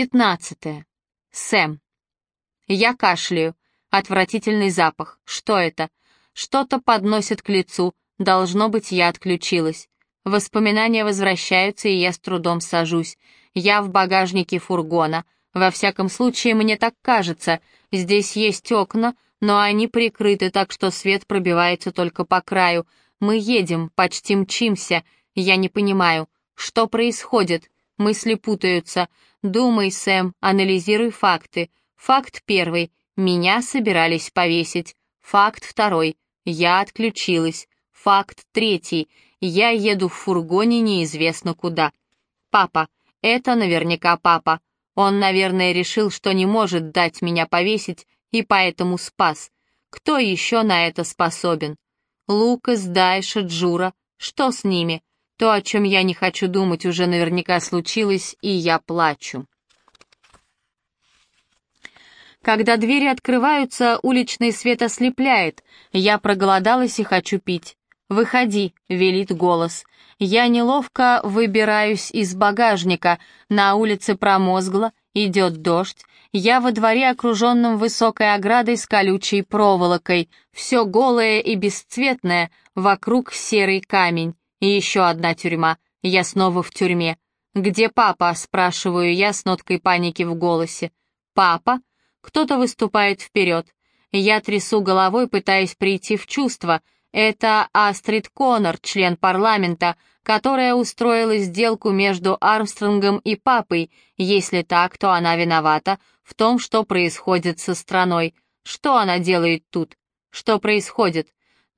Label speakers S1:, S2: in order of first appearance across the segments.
S1: Пятнадцатое. Сэм. Я кашляю. Отвратительный запах. Что это? Что-то подносит к лицу. Должно быть, я отключилась. Воспоминания возвращаются, и я с трудом сажусь. Я в багажнике фургона. Во всяком случае, мне так кажется. Здесь есть окна, но они прикрыты, так что свет пробивается только по краю. Мы едем, почти мчимся. Я не понимаю, что происходит. Мысли путаются. Думай, Сэм, анализируй факты. Факт первый. Меня собирались повесить. Факт второй. Я отключилась. Факт третий. Я еду в фургоне неизвестно куда. Папа. Это наверняка папа. Он, наверное, решил, что не может дать меня повесить, и поэтому спас. Кто еще на это способен? Лукас, Дайша, Джура. Что с ними? То, о чем я не хочу думать, уже наверняка случилось, и я плачу. Когда двери открываются, уличный свет ослепляет. Я проголодалась и хочу пить. «Выходи», — велит голос. Я неловко выбираюсь из багажника. На улице промозгло, идет дождь. Я во дворе, окруженном высокой оградой с колючей проволокой. Все голое и бесцветное, вокруг серый камень. И еще одна тюрьма. Я снова в тюрьме. «Где папа?» — спрашиваю я с ноткой паники в голосе. «Папа?» Кто-то выступает вперед. Я трясу головой, пытаясь прийти в чувство. Это Астрид Коннор, член парламента, которая устроила сделку между Армстронгом и папой. Если так, то она виновата в том, что происходит со страной. Что она делает тут? Что происходит?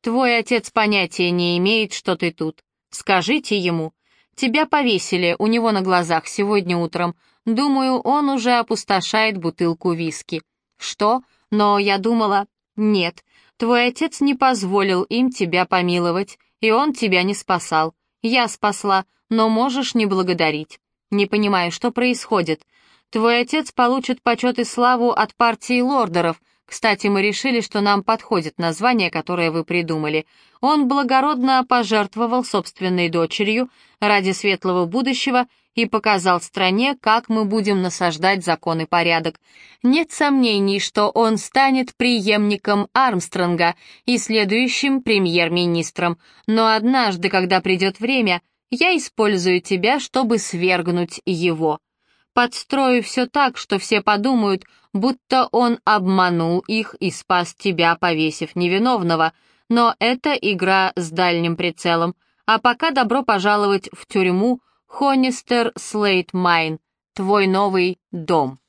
S1: Твой отец понятия не имеет, что ты тут. Скажите ему. Тебя повесили у него на глазах сегодня утром. Думаю, он уже опустошает бутылку виски. Что? Но я думала... Нет, твой отец не позволил им тебя помиловать, и он тебя не спасал. Я спасла, но можешь не благодарить. Не понимаю, что происходит. Твой отец получит почет и славу от партии лордеров, кстати, мы решили, что нам подходит название, которое вы придумали. Он благородно пожертвовал собственной дочерью ради светлого будущего и показал стране, как мы будем насаждать закон и порядок. Нет сомнений, что он станет преемником Армстронга и следующим премьер-министром, но однажды, когда придет время, я использую тебя, чтобы свергнуть его. Подстрою все так, что все подумают, будто он обманул их и спас тебя, повесив невиновного, но это игра с дальним прицелом. А пока добро пожаловать в тюрьму Хонистер Слейт Майн, твой новый дом.